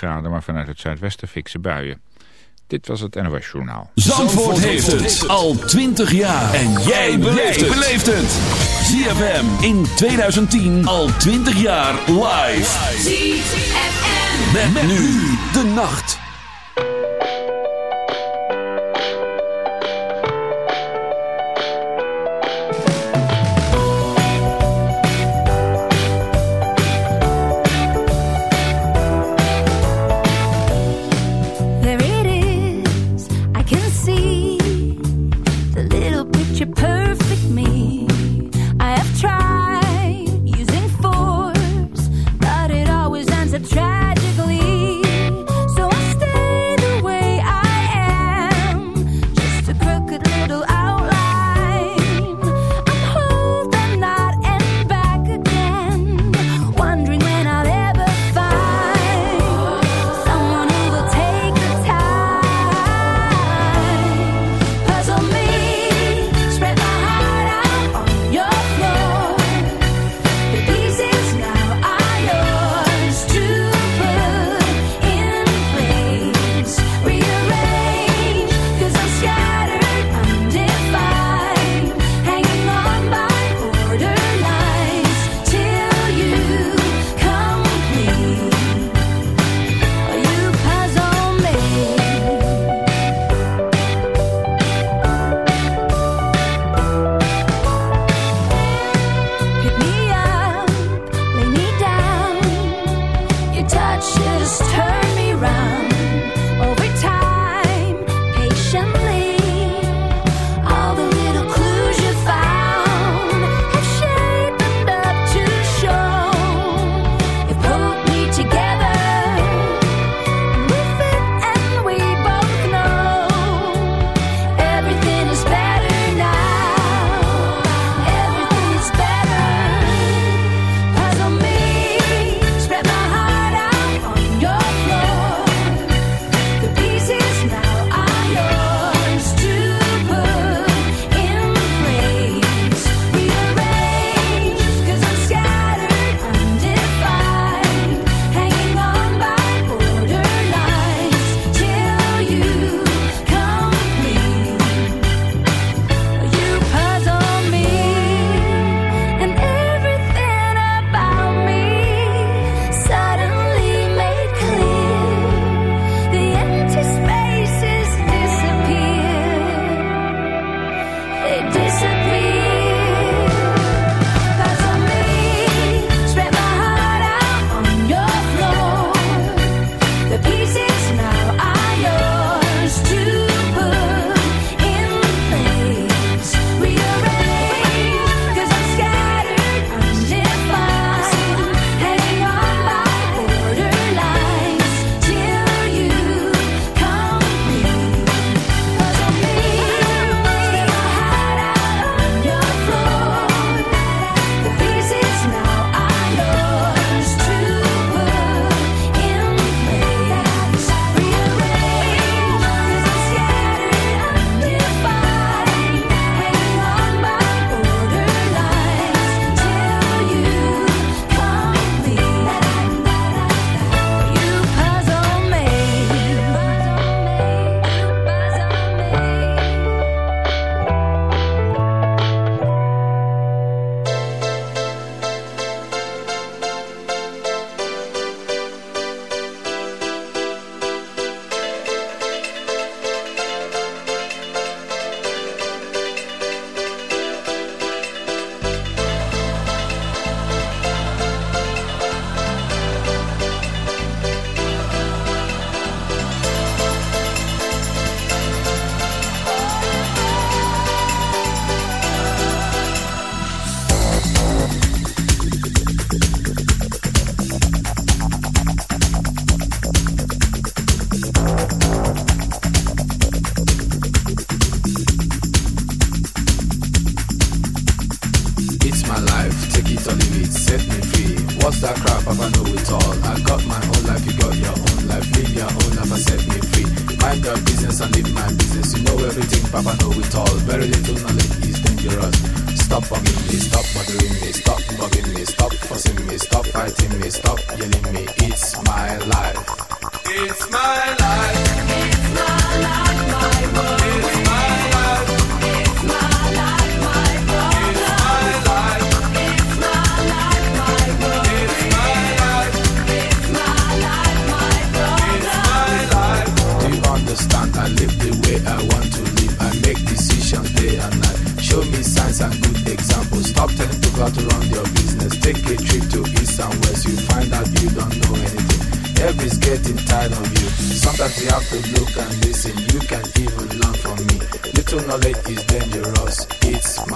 graden, maar vanuit het zuidwesten fikse buien. Dit was het NOS Journaal. Zandvoort, heeft het. al 20 jaar. En jij beleeft het. ZFM in 2010 al 20 jaar live. ZFM. Met nu de nacht.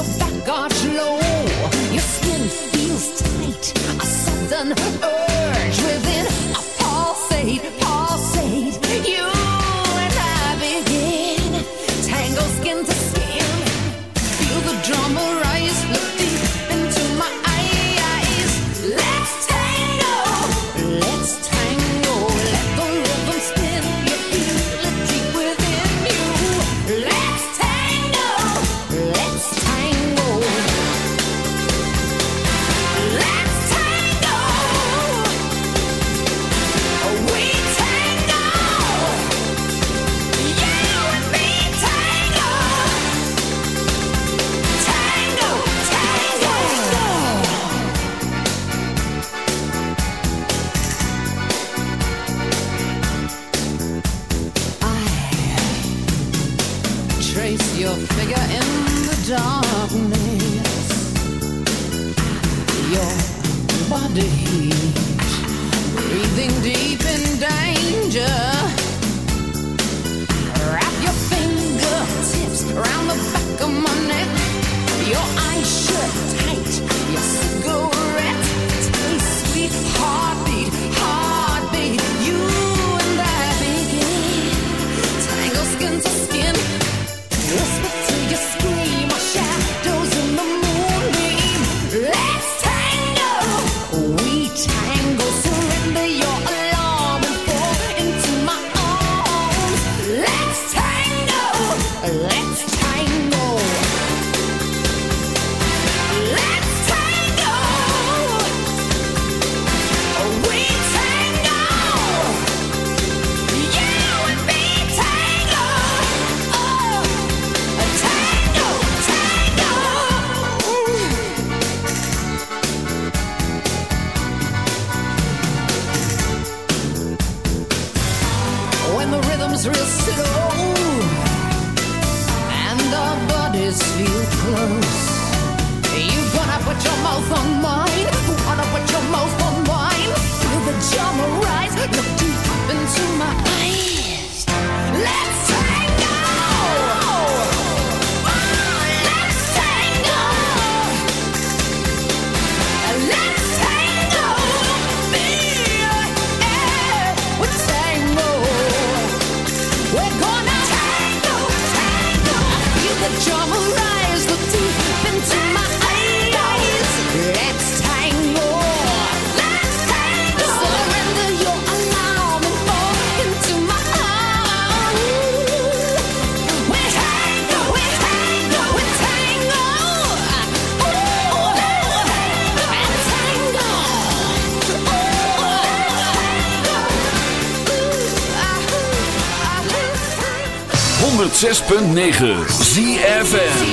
your back arch low. Your skin feels tight. A sudden oh. 106.9 ZFN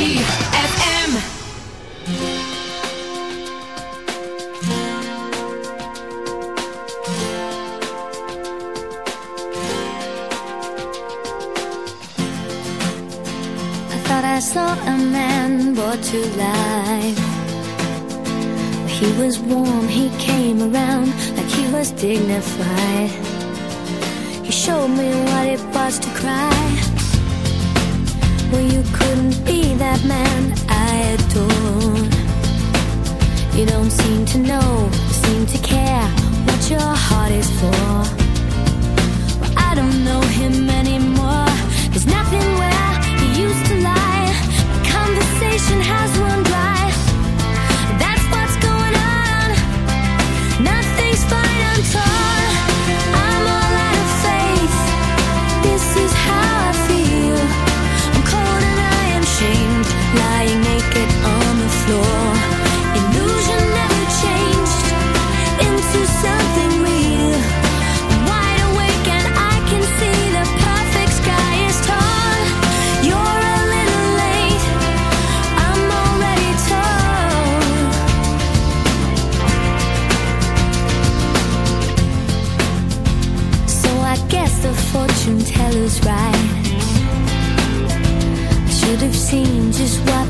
that man I adore. You don't seem to know, seem to care what your heart is for. Well, I don't know him anymore. There's nothing where he used to lie. The conversation has run seen just what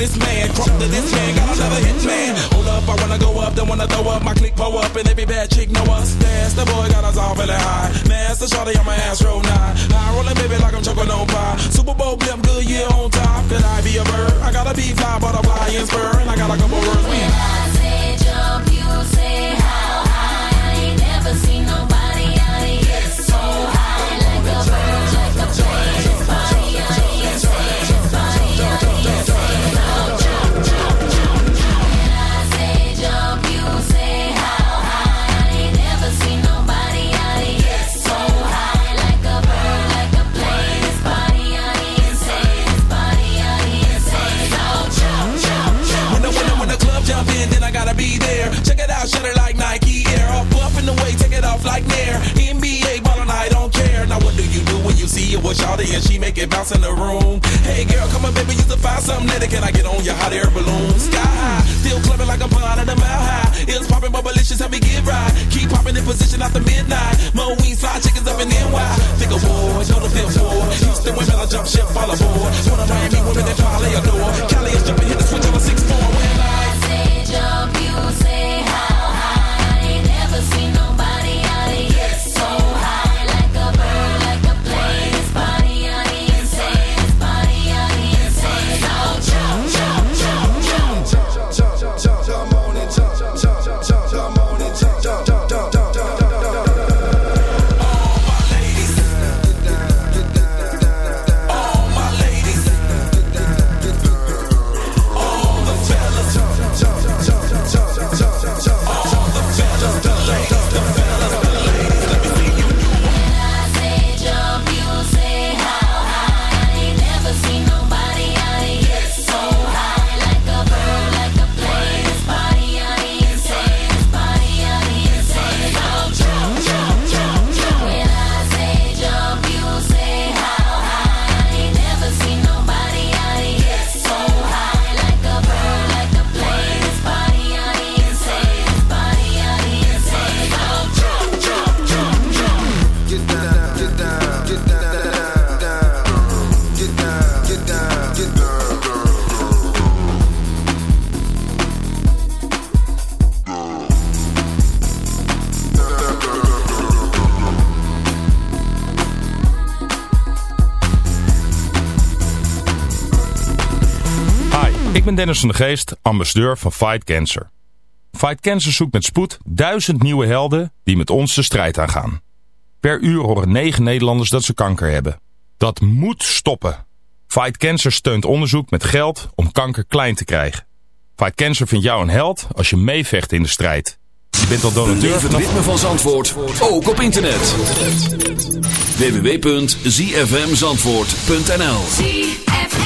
this man, crump to this man. Got another hit man. Hold up, I wanna go up, then wanna throw up. My click pull up, and every bad chick know us. That's the boy got us all feeling high. Master Shawty on my ass roll nine. High rolling baby like I'm choking on pie. Super Bowl blimp, Goodyear on top. Could I be a bird? I gotta be fly, butterfly and spur, and with Shawty and she make it bounce in the room? Hey girl, come on baby, you to find something that can I get on your hot air balloon? Sky high, still clubbing like I'm at the mile high. It's popping, but malicious, help me get right. Keep popping in position after midnight. Mo wings, fly chickens up in NY. Think of war, know the fifth war. Houston women, I jump ship, fall aboard. One of Miami women that probably adore. Cali is jumping, hit the switch on a six four. Dennis van de Geest, ambassadeur van Fight Cancer. Fight Cancer zoekt met spoed duizend nieuwe helden die met ons de strijd aangaan. Per uur horen negen Nederlanders dat ze kanker hebben. Dat moet stoppen. Fight Cancer steunt onderzoek met geld om kanker klein te krijgen. Fight Cancer vindt jou een held als je meevecht in de strijd. Je bent al donateur Beleef het ritme van Zandvoort, ook op internet. www.zfmzandvoort.nl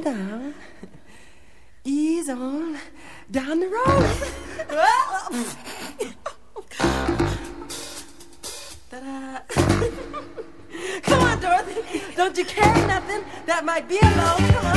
down. Ease on down the road. Come on, Dorothy. Don't you carry nothing that might be alone. Come on.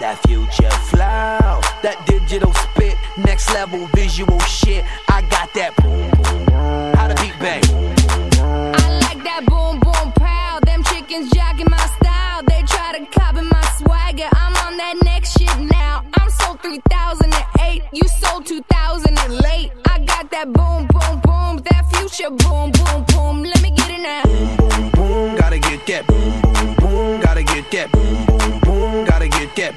that future flow, that digital spit, next level visual shit. I got that boom boom. How the beat bang? I like that boom boom pow. Them chickens jacking my style. They try to copy my swagger. I'm on that next shit now. I'm sold 3008. You sold 2000 and late. I got that boom boom boom. That future boom boom boom. Let me get it now. Boom boom, gotta get that boom boom boom, gotta get that boom boom boom, gotta get that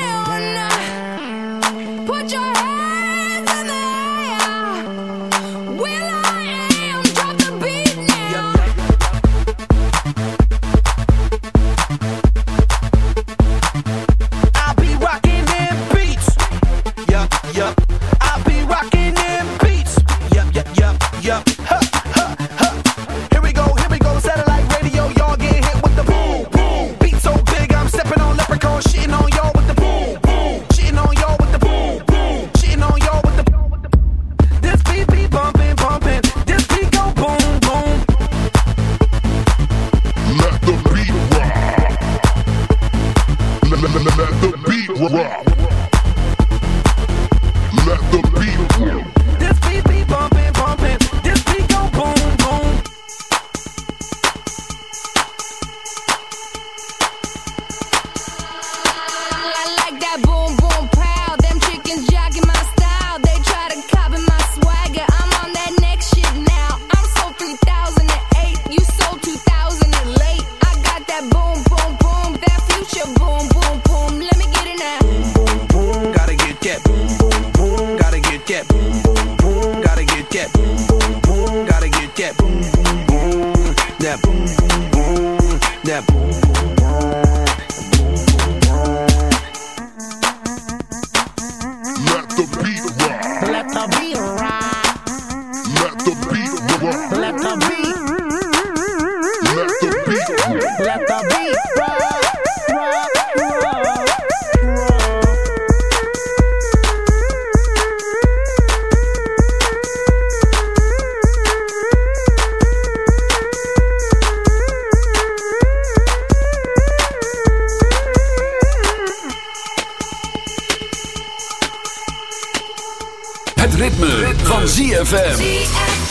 Het ritme, van ZFM.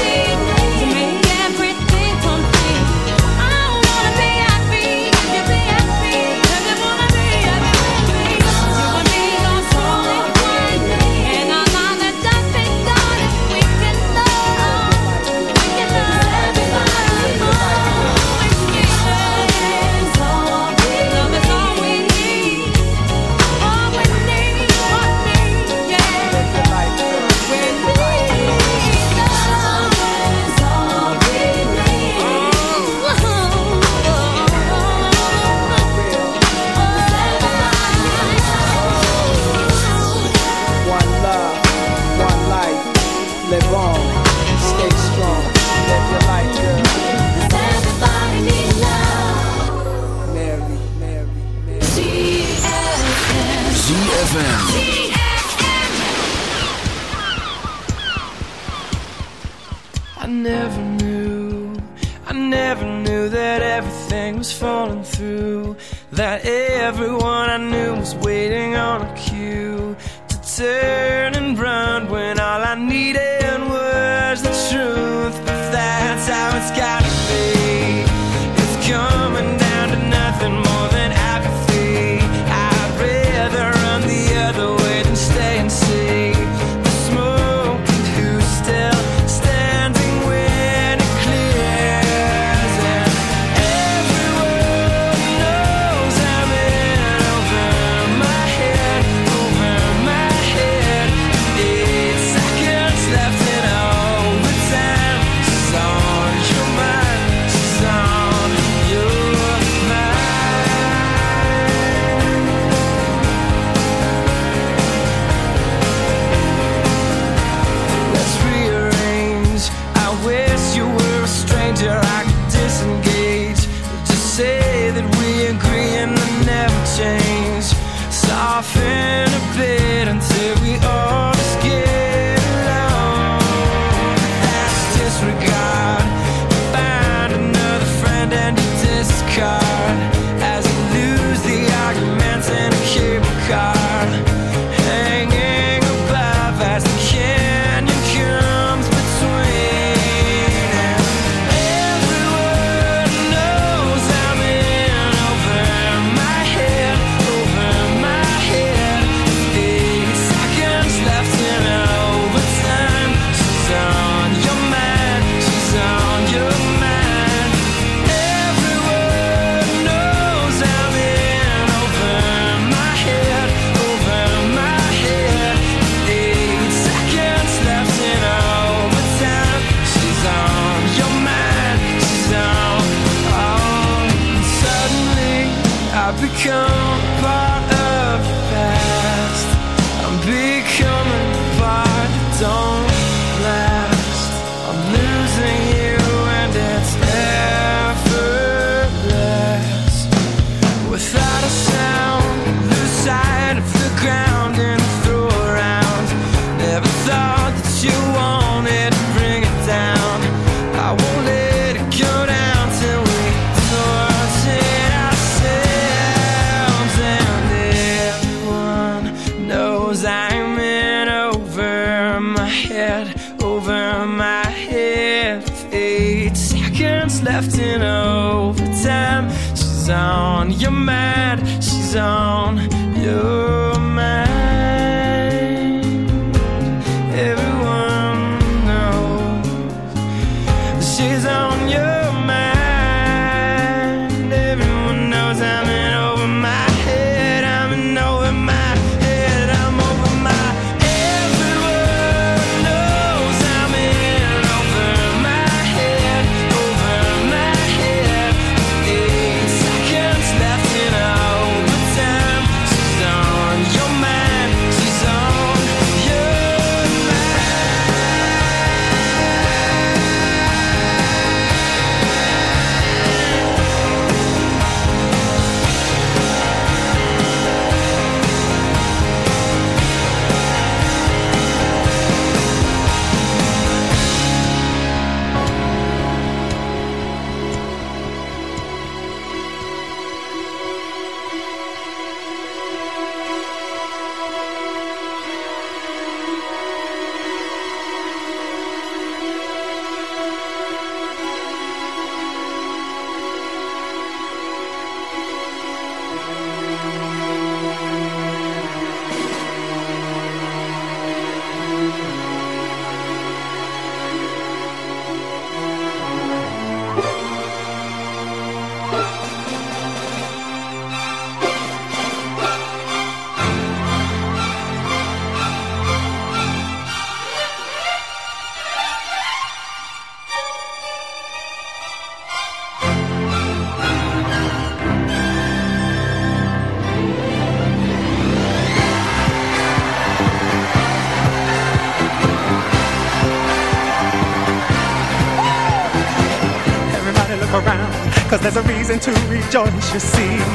rejoice, you see.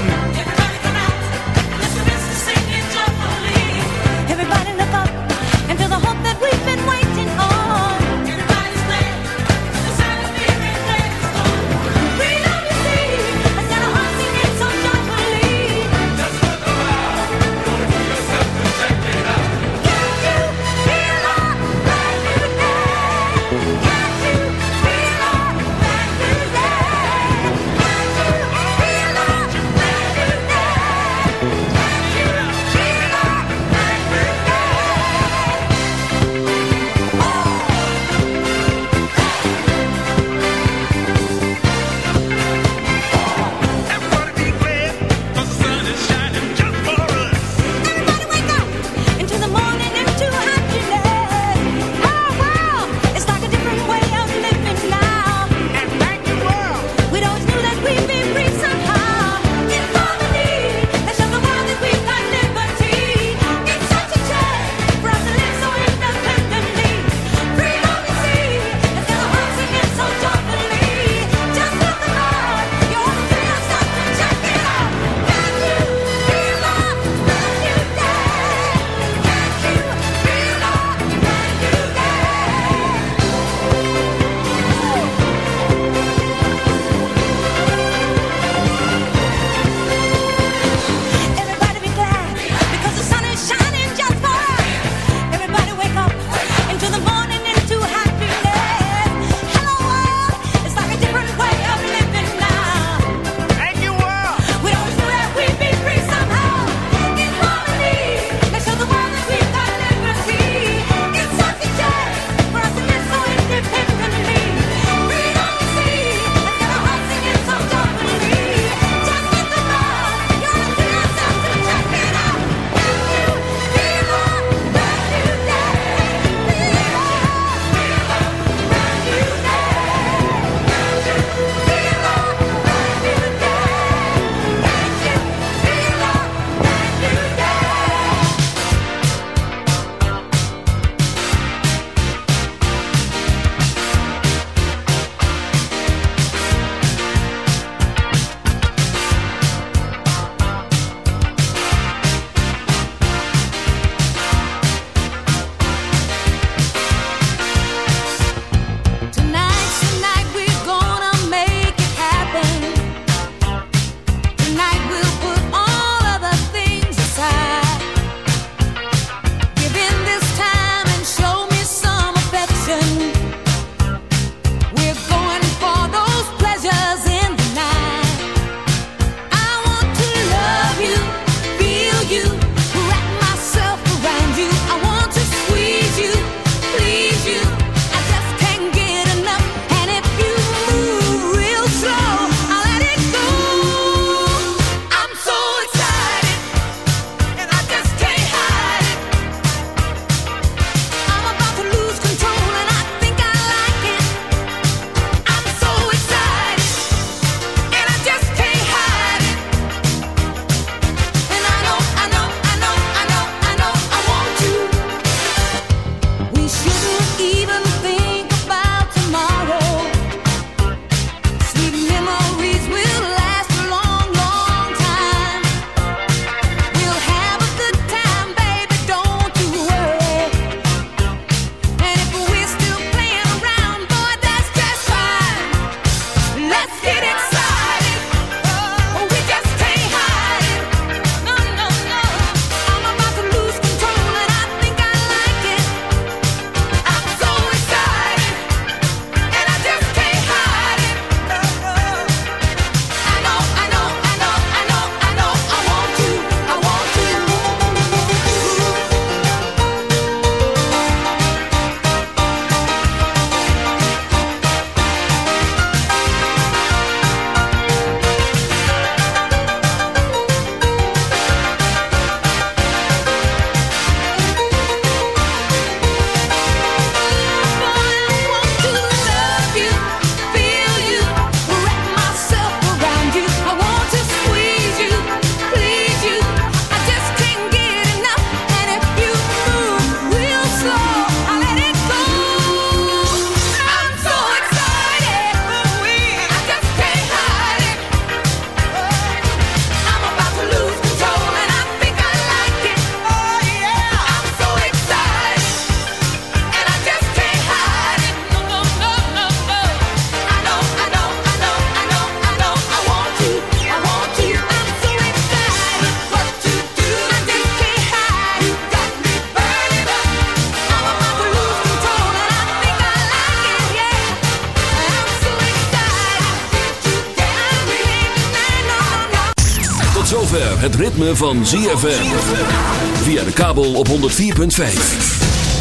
Ritme van ZFM. Via de kabel op 104.5.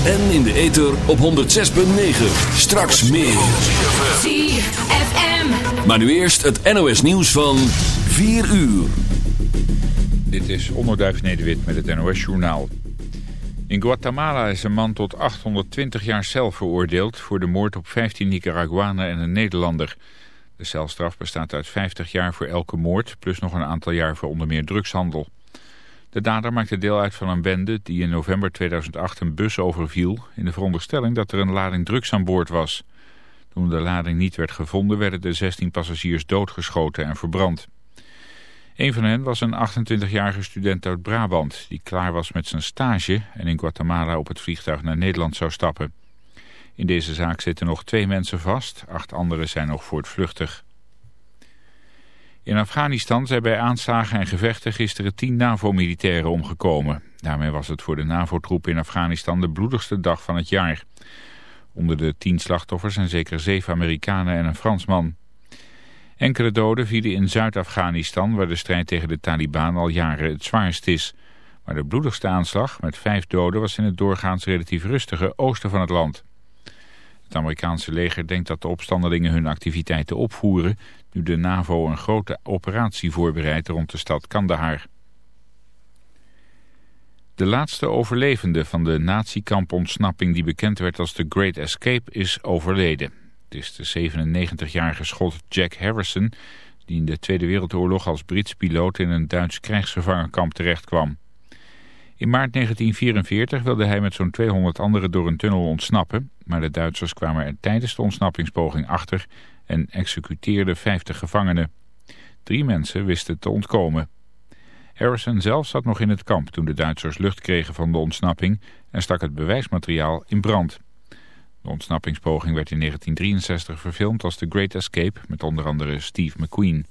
En in de ether op 106.9. Straks meer. ZFM. Maar nu eerst het NOS nieuws van 4 uur. Dit is Onderduif Nederwit met het NOS Journaal. In Guatemala is een man tot 820 jaar cel veroordeeld... voor de moord op 15 Nicaraguanen en een Nederlander. De celstraf bestaat uit 50 jaar voor elke moord... plus nog een aantal jaar voor onder meer drugshandel. De dader maakte deel uit van een bende die in november 2008 een bus overviel... in de veronderstelling dat er een lading drugs aan boord was. Toen de lading niet werd gevonden werden de 16 passagiers doodgeschoten en verbrand. Een van hen was een 28-jarige student uit Brabant... die klaar was met zijn stage en in Guatemala op het vliegtuig naar Nederland zou stappen. In deze zaak zitten nog twee mensen vast. Acht anderen zijn nog voortvluchtig. In Afghanistan zijn bij aanslagen en gevechten gisteren tien NAVO-militairen omgekomen. Daarmee was het voor de NAVO-troepen in Afghanistan de bloedigste dag van het jaar. Onder de tien slachtoffers zijn zeker zeven Amerikanen en een Fransman. Enkele doden vielen in Zuid-Afghanistan, waar de strijd tegen de Taliban al jaren het zwaarst is. Maar de bloedigste aanslag, met vijf doden, was in het doorgaans relatief rustige oosten van het land. Het Amerikaanse leger denkt dat de opstandelingen hun activiteiten opvoeren... nu de NAVO een grote operatie voorbereidt rond de stad Kandahar. De laatste overlevende van de nazi-kampontsnapping die bekend werd als de Great Escape is overleden. Het is de 97-jarige schot Jack Harrison die in de Tweede Wereldoorlog als Brits piloot in een Duits krijgsgevangenkamp terechtkwam. In maart 1944 wilde hij met zo'n 200 anderen door een tunnel ontsnappen, maar de Duitsers kwamen er tijdens de ontsnappingspoging achter en executeerden 50 gevangenen. Drie mensen wisten te ontkomen. Harrison zelf zat nog in het kamp toen de Duitsers lucht kregen van de ontsnapping en stak het bewijsmateriaal in brand. De ontsnappingspoging werd in 1963 verfilmd als The Great Escape met onder andere Steve McQueen.